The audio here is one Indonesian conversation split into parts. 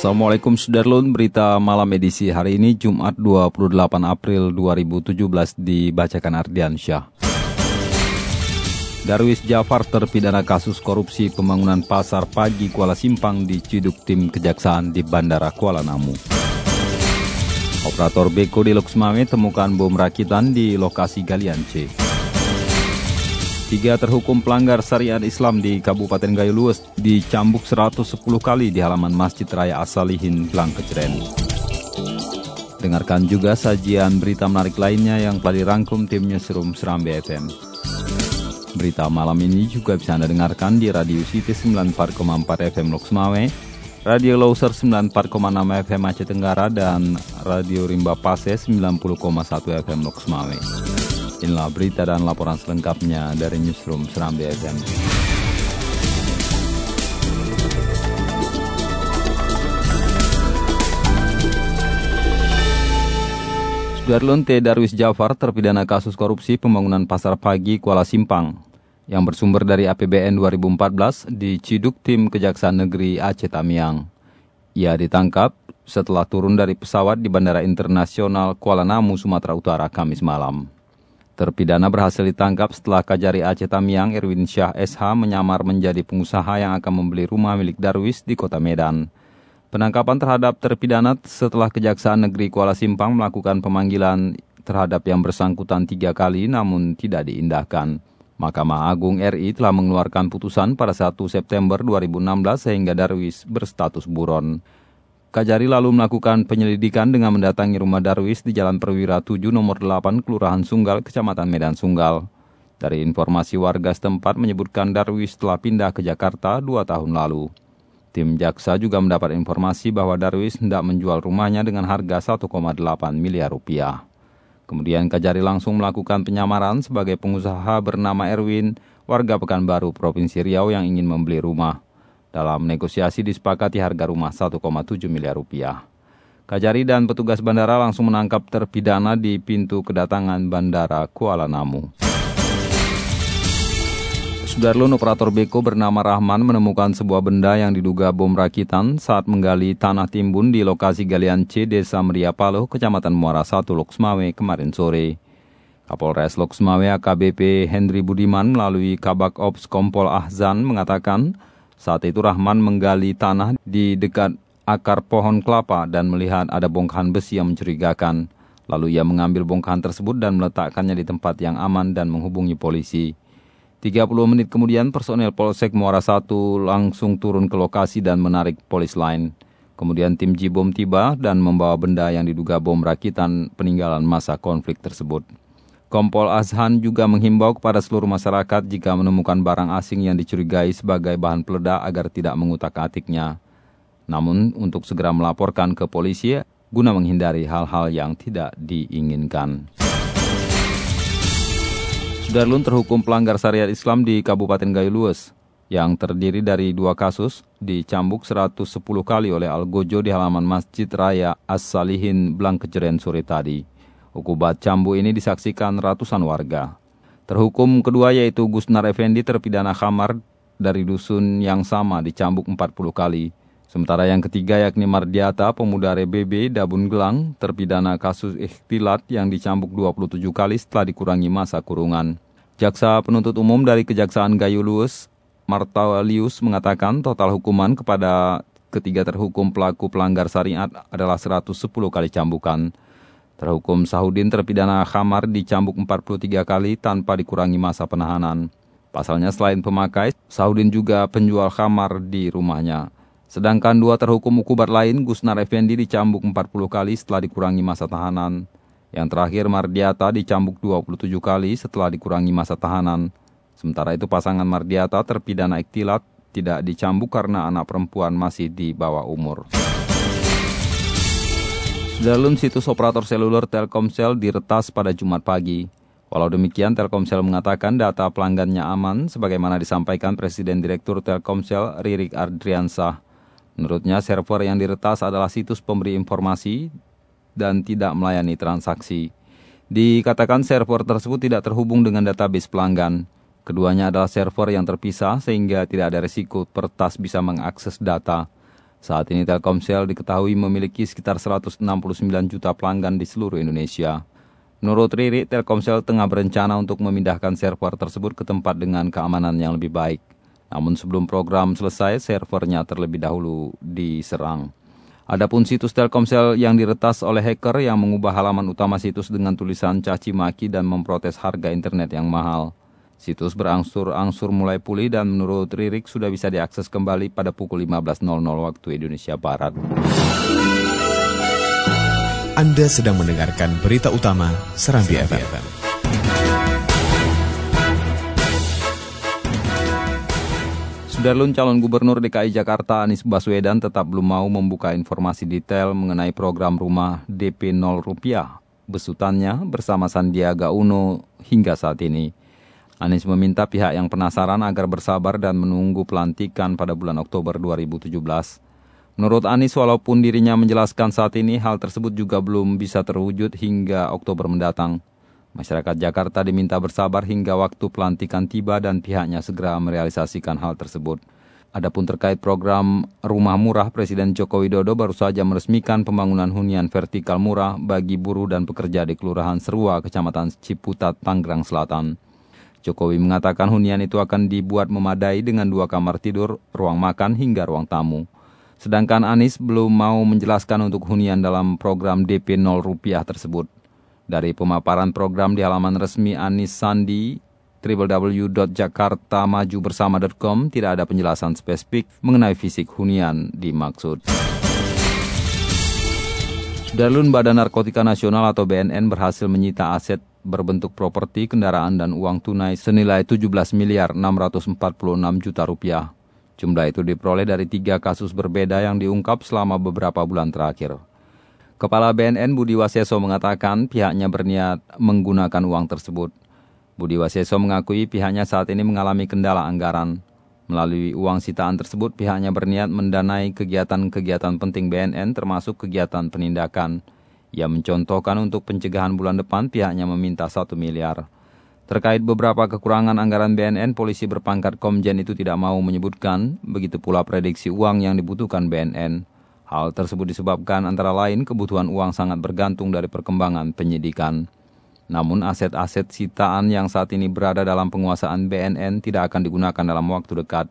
Assalamualaikum Sudarlun, berita malam edisi hari ini Jumat 28 April 2017 dibacakan Ardian Syah. Darwis Jafar terpidana kasus korupsi pembangunan pasar pagi Kuala Simpang diciduk tim kejaksaan di Bandara Kuala Namu. Operator Beko di Luxmame temukan bom rakitan di lokasi galian C. Tiga terhukum pelanggar syariat Islam di Kabupaten Gayo Lues dicambuk 110 kali di halaman Masjid Raya Asalihin, Blangkeceren. Dengarkan juga sajian berita menarik lainnya yang telah dirangkum tim Newsroom Serambi FM. Berita malam ini juga bisa Anda dengarkan di Radio City 94,4 FM Loksmawe, Radio Loser 94,6 FM Aceh Tenggara, dan Radio Rimba Pase 90,1 FM Loksmawe. Inilah berita dan laporan selengkapnya dari Newsroom Serambi FM. Sudarlun T. Darwis Jafar terpidana kasus korupsi pembangunan pasar pagi Kuala Simpang yang bersumber dari APBN 2014 diciduk tim Kejaksaan Negeri Aceh Tamiang. Ia ditangkap setelah turun dari pesawat di Bandara Internasional Kuala Namu, Sumatera Utara, Kamis malam. Terpidana berhasil ditangkap setelah Kajari Aceh Tamiang Erwin Syah SH menyamar menjadi pengusaha yang akan membeli rumah milik Darwis di kota Medan. Penangkapan terhadap terpidana setelah Kejaksaan Negeri Kuala Simpang melakukan pemanggilan terhadap yang bersangkutan tiga kali namun tidak diindahkan. Mahkamah Agung RI telah mengeluarkan putusan pada 1 September 2016 sehingga Darwis berstatus buron. Kajari lalu melakukan penyelidikan dengan mendatangi rumah Darwis di Jalan Perwira 7 nomor 8 Kelurahan Sunggal, Kecamatan Medan Sunggal. Dari informasi warga setempat menyebutkan Darwis telah pindah ke Jakarta dua tahun lalu. Tim jaksa juga mendapat informasi bahwa Darwis hendak menjual rumahnya dengan harga 1,8 miliar rupiah. Kemudian Kajari langsung melakukan penyamaran sebagai pengusaha bernama Erwin, warga Pekanbaru, Provinsi Riau yang ingin membeli rumah. Dalam negosiasi disepakati harga rumah 1,7 miliar rupiah. Kajari dan petugas bandara langsung menangkap terpidana di pintu kedatangan Bandara Kuala Namu. Sudarlun operator Beko bernama Rahman menemukan sebuah benda yang diduga bom rakitan saat menggali tanah timbun di lokasi galian C Desa Meria Paloh, Kecamatan Muara 1, Loksmawe kemarin sore. Kapolres Loksmawe AKBP Henry Budiman melalui Kabak Ops Kompol Ahzan mengatakan saat itu Rahman menggali tanah di dekat akar pohon kelapa dan melihat ada bongkahan besi yang mencurigakan. Lalu ia mengambil bongkahan tersebut dan meletakkannya di tempat yang aman dan menghubungi polisi. 30 menit kemudian personel Polsek Muara 1 langsung turun ke lokasi dan menarik polis lain. Kemudian tim Jibom tiba dan membawa benda yang diduga bom rakitan peninggalan masa konflik tersebut. Kompol Azhan juga menghimbau kepada seluruh masyarakat jika menemukan barang asing yang dicurigai sebagai bahan peledak agar tidak mengutak-atiknya. Namun untuk segera melaporkan ke polisi guna menghindari hal-hal yang tidak diinginkan. Sudarlun terhukum pelanggar syariat Islam di Kabupaten Gayo Lues yang terdiri dari dua kasus dicambuk 110 kali oleh Algojo di halaman Masjid Raya As-Salihin Blangkejeren sore tadi. Hukubat cambu ini disaksikan ratusan warga. Terhukum kedua yaitu Gusnar Effendi terpidana khamar dari dusun yang sama dicambuk 40 kali. Sementara yang ketiga yakni Mardiata, pemuda RBB Dabun Gelang, terpidana kasus ikhtilat yang dicambuk 27 kali setelah dikurangi masa kurungan. Jaksa penuntut umum dari Kejaksaan Gayo Lues, Martalius mengatakan total hukuman kepada ketiga terhukum pelaku pelanggar syariat adalah 110 kali cambukan. Terhukum Sahudin terpidana khamar dicambuk 43 kali tanpa dikurangi masa penahanan. Pasalnya selain pemakai, Sahudin juga penjual khamar di rumahnya. Sedangkan dua terhukum hukubat lain, Gusnar Effendi dicambuk 40 kali setelah dikurangi masa tahanan. Yang terakhir Mardiata dicambuk 27 kali setelah dikurangi masa tahanan. Sementara itu pasangan Mardiata terpidana iktilat tidak dicambuk karena anak perempuan masih di bawah umur. Dalam situs operator seluler Telkomsel diretas pada Jumat pagi. Walau demikian, Telkomsel mengatakan data pelanggannya aman, sebagaimana disampaikan Presiden Direktur Telkomsel Ririk Ardriansah. Menurutnya, server yang diretas adalah situs pemberi informasi dan tidak melayani transaksi. Dikatakan server tersebut tidak terhubung dengan database pelanggan. Keduanya adalah server yang terpisah sehingga tidak ada risiko pertas bisa mengakses data. Saat ini Telkomsel diketahui memiliki sekitar 169 juta pelanggan di seluruh Indonesia. Menurut Riri, Telkomsel tengah berencana untuk memindahkan server tersebut ke tempat dengan keamanan yang lebih baik. Namun sebelum program selesai, servernya terlebih dahulu diserang. Adapun situs Telkomsel yang diretas oleh hacker yang mengubah halaman utama situs dengan tulisan caci maki dan memprotes harga internet yang mahal. Situs berangsur-angsur mulai pulih dan menurut Ririk sudah bisa diakses kembali pada pukul 15.00 waktu Indonesia Barat. Anda sedang mendengarkan berita utama Serambi FM. Sudarlun calon gubernur DKI Jakarta Anies Baswedan tetap belum mau membuka informasi detail mengenai program rumah DP 0 rupiah besutannya bersama Sandiaga Uno hingga saat ini. Anies meminta pihak yang penasaran agar bersabar dan menunggu pelantikan pada bulan Oktober 2017. Menurut Anies, walaupun dirinya menjelaskan saat ini, hal tersebut juga belum bisa terwujud hingga Oktober mendatang. Masyarakat Jakarta diminta bersabar hingga waktu pelantikan tiba dan pihaknya segera merealisasikan hal tersebut. Adapun terkait program Rumah Murah, Presiden Joko Widodo baru saja meresmikan pembangunan hunian vertikal murah bagi buruh dan pekerja di Kelurahan Serua, Kecamatan Ciputat, Tanggerang Selatan. Jokowi mengatakan hunian itu akan dibuat memadai dengan dua kamar tidur, ruang makan hingga ruang tamu. Sedangkan Anies belum mau menjelaskan untuk hunian dalam program DP 0 rupiah tersebut. Dari pemaparan program di halaman resmi Anies Sandi, www.jakartamajubersama.com tidak ada penjelasan spesifik mengenai fisik hunian dimaksud. Darlun Badan Narkotika Nasional atau BNN berhasil menyita aset berbentuk properti, kendaraan, dan uang tunai senilai 17 miliar 646 juta rupiah. Jumlah itu diperoleh dari tiga kasus berbeda yang diungkap selama beberapa bulan terakhir. Kepala BNN Budi Waseso mengatakan pihaknya berniat menggunakan uang tersebut. Budi Waseso mengakui pihaknya saat ini mengalami kendala anggaran. Melalui uang sitaan tersebut, pihaknya berniat mendanai kegiatan-kegiatan penting BNN termasuk kegiatan penindakan. Ia mencontohkan untuk pencegahan bulan depan pihaknya meminta 1 miliar. Terkait beberapa kekurangan anggaran BNN, polisi berpangkat Komjen itu tidak mau menyebutkan, begitu pula prediksi uang yang dibutuhkan BNN. Hal tersebut disebabkan antara lain kebutuhan uang sangat bergantung dari perkembangan penyidikan. Namun aset-aset sitaan yang saat ini berada dalam penguasaan BNN tidak akan digunakan dalam waktu dekat.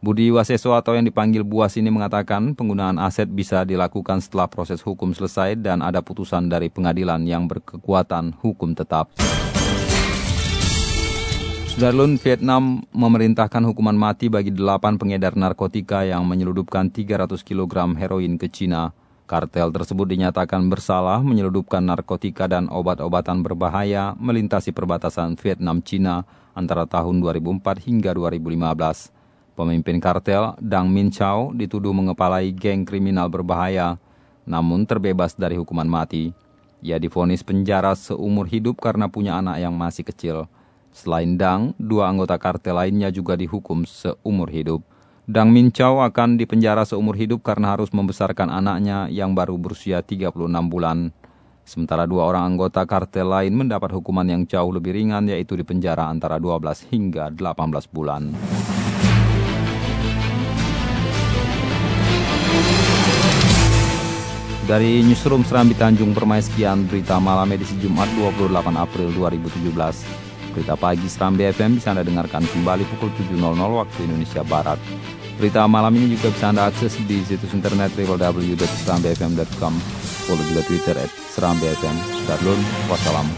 Budi Waseso atau yang dipanggil Buas ini mengatakan penggunaan aset bisa dilakukan setelah proses hukum selesai dan ada putusan dari pengadilan yang berkekuatan hukum tetap. Sudarlun Vietnam memerintahkan hukuman mati bagi delapan pengedar narkotika yang menyeludupkan 300 kg heroin ke Cina. Kartel tersebut dinyatakan bersalah menyeludupkan narkotika dan obat-obatan berbahaya melintasi perbatasan Vietnam-Cina antara tahun 2004 hingga 2015. Pemimpin kartel, Dang Min Chao, dituduh mengepalai geng kriminal berbahaya, namun terbebas dari hukuman mati. Ia difonis penjara seumur hidup karena punya anak yang masih kecil. Selain Dang, dua anggota kartel lainnya juga dihukum seumur hidup. Dang Min Chao akan dipenjara seumur hidup karena harus membesarkan anaknya yang baru berusia 36 bulan. Sementara dua orang anggota kartel lain mendapat hukuman yang jauh lebih ringan yaitu dipenjara antara 12 hingga 18 bulan. Dari Newsroom Serambi Tanjung Permai sekian berita malam edisi Jumat 28 April 2017. Berita pagi Serambi FM bisa Anda dengarkan kembali pukul 7.00 waktu Indonesia Barat. Berita malam ini juga bisa Anda akses di situs internet www.serambifm.com. Follow juga Twitter at Serambi FM. Sudarlun, wassalam.